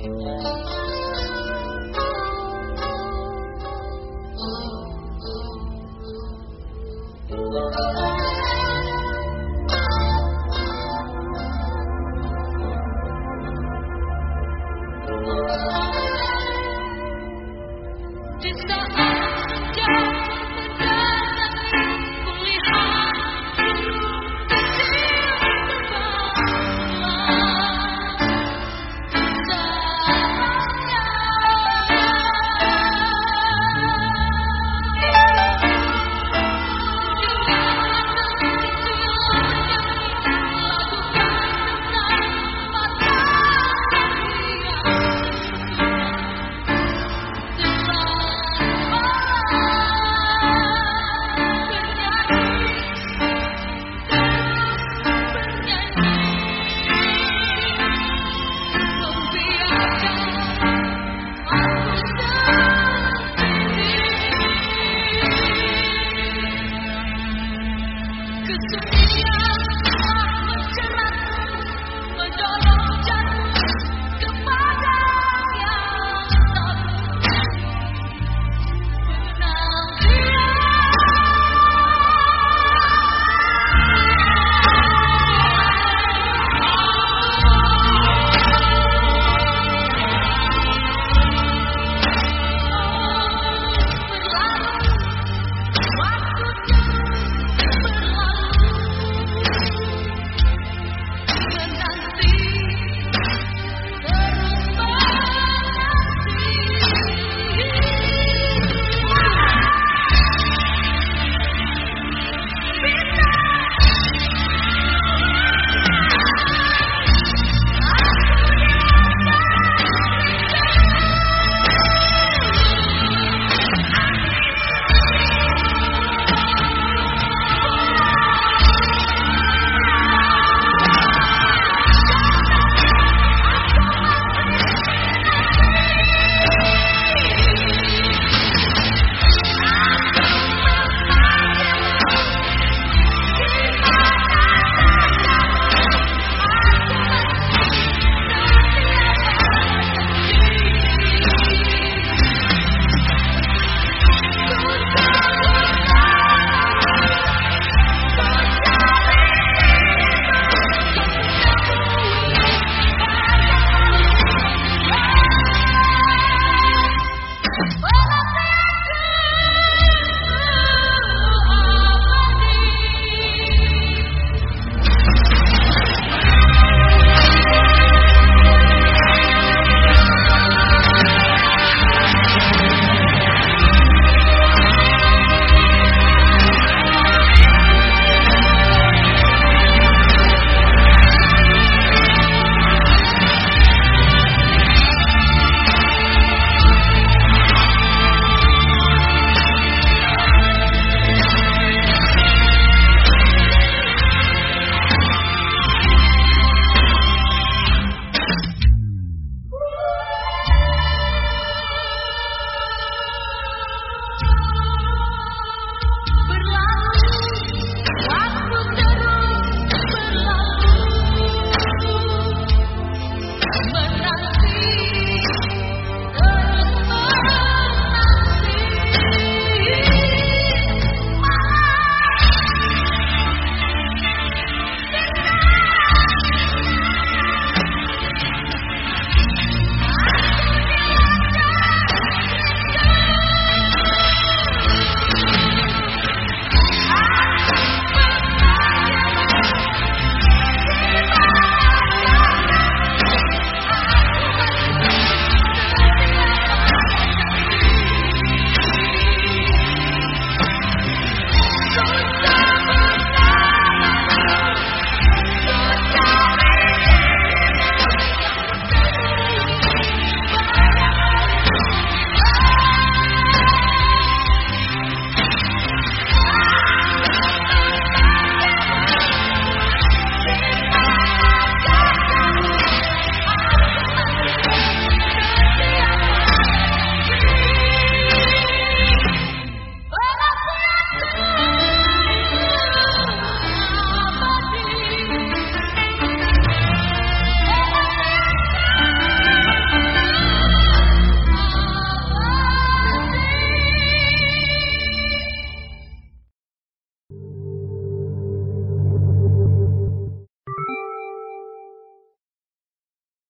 Di